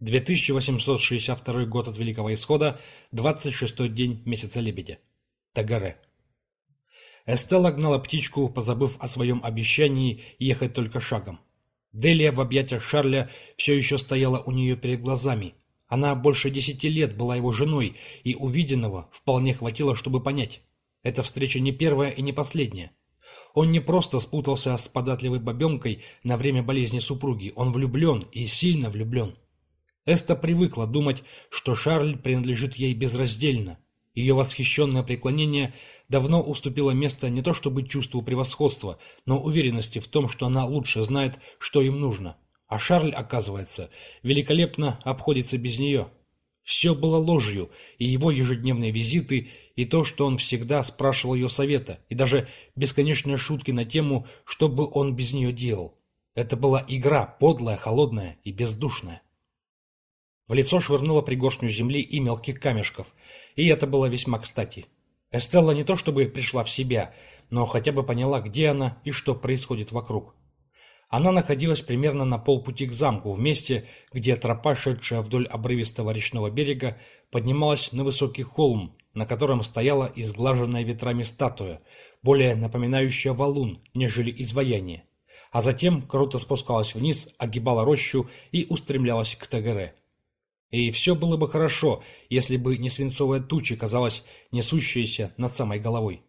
2862 год от Великого Исхода, 26-й день месяца Лебедя. Тагаре. Эстелла гнала птичку, позабыв о своем обещании ехать только шагом. Делия в объятиях Шарля все еще стояла у нее перед глазами. Она больше десяти лет была его женой, и увиденного вполне хватило, чтобы понять. Эта встреча не первая и не последняя. Он не просто спутался с податливой бабенкой на время болезни супруги, он влюблен и сильно влюблен. Эста привыкла думать, что Шарль принадлежит ей безраздельно. Ее восхищенное преклонение давно уступило место не то чтобы чувству превосходства, но уверенности в том, что она лучше знает, что им нужно. А Шарль, оказывается, великолепно обходится без нее. Все было ложью, и его ежедневные визиты, и то, что он всегда спрашивал ее совета, и даже бесконечные шутки на тему, что бы он без нее делал. Это была игра, подлая, холодная и бездушная. В лицо швырнула пригоршню земли и мелких камешков, и это было весьма кстати. Эстелла не то чтобы пришла в себя, но хотя бы поняла, где она и что происходит вокруг. Она находилась примерно на полпути к замку, в месте, где тропа, шедшая вдоль обрывистого речного берега, поднималась на высокий холм, на котором стояла изглаженная ветрами статуя, более напоминающая валун, нежели изваяние. А затем круто спускалась вниз, огибала рощу и устремлялась к Тагере. И все было бы хорошо, если бы не свинцовая туча, казалось, несущаяся над самой головой.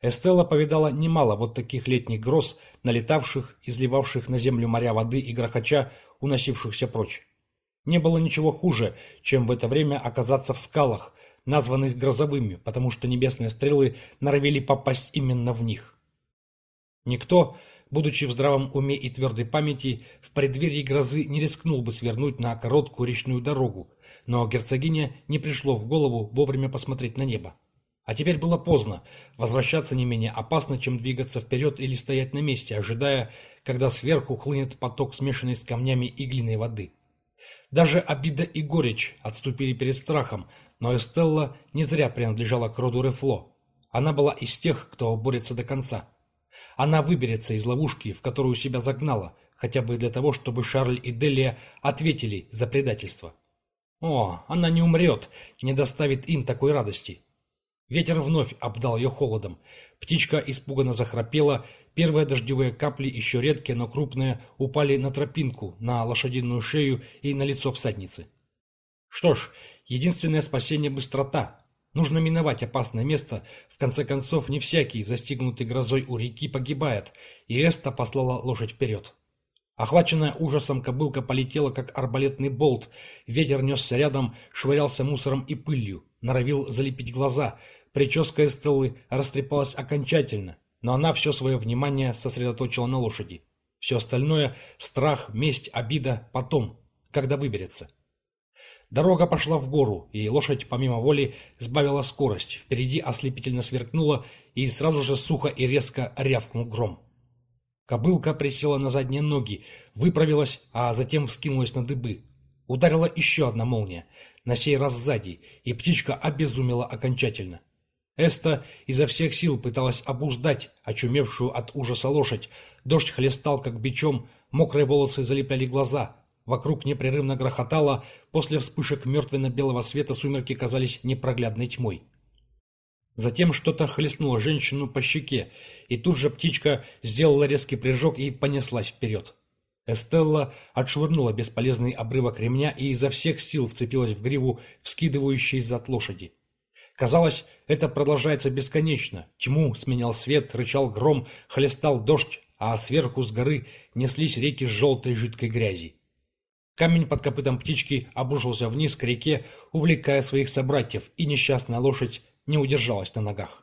Эстелла повидала немало вот таких летних гроз, налетавших, изливавших на землю моря воды и грохоча, уносившихся прочь. Не было ничего хуже, чем в это время оказаться в скалах, названных грозовыми, потому что небесные стрелы норовили попасть именно в них. Никто, будучи в здравом уме и твердой памяти, в преддверии грозы не рискнул бы свернуть на короткую речную дорогу, но герцогине не пришло в голову вовремя посмотреть на небо. А теперь было поздно. Возвращаться не менее опасно, чем двигаться вперед или стоять на месте, ожидая, когда сверху хлынет поток смешанной с камнями и глиной воды. Даже обида и горечь отступили перед страхом, но Эстелла не зря принадлежала к роду Рефло. Она была из тех, кто борется до конца. Она выберется из ловушки, в которую себя загнала, хотя бы для того, чтобы Шарль и Делия ответили за предательство. О, она не умрет, не доставит им такой радости. Ветер вновь обдал ее холодом. Птичка испуганно захрапела, первые дождевые капли, еще редкие, но крупные, упали на тропинку, на лошадиную шею и на лицо всадницы. Что ж, единственное спасение — быстрота. Нужно миновать опасное место. В конце концов, не всякий, застигнутый грозой у реки, погибает, и Эста послала лошадь вперед. Охваченная ужасом, кобылка полетела, как арбалетный болт. Ветер несся рядом, швырялся мусором и пылью, норовил залепить глаза. Прическа Эстеллы растрепалась окончательно, но она все свое внимание сосредоточила на лошади. Все остальное — страх, месть, обида — потом, когда выберется. Дорога пошла в гору, и лошадь, помимо воли, сбавила скорость. Впереди ослепительно сверкнуло, и сразу же сухо и резко рявкнул гром. Кобылка присела на задние ноги, выправилась, а затем вскинулась на дыбы. Ударила еще одна молния, на сей раз сзади, и птичка обезумела окончательно. Эста изо всех сил пыталась обуздать очумевшую от ужаса лошадь. Дождь хлестал, как бичом, мокрые волосы залепляли глаза, Вокруг непрерывно грохотало, после вспышек мертвенно-белого света сумерки казались непроглядной тьмой. Затем что-то хлестнуло женщину по щеке, и тут же птичка сделала резкий прыжок и понеслась вперед. Эстелла отшвырнула бесполезный обрывок ремня и изо всех сил вцепилась в гриву, вскидывающей зад лошади. Казалось, это продолжается бесконечно. Тьму сменял свет, рычал гром, хлестал дождь, а сверху с горы неслись реки желтой жидкой грязи. Камень под копытом птички обрушился вниз к реке, увлекая своих собратьев, и несчастная лошадь не удержалась на ногах.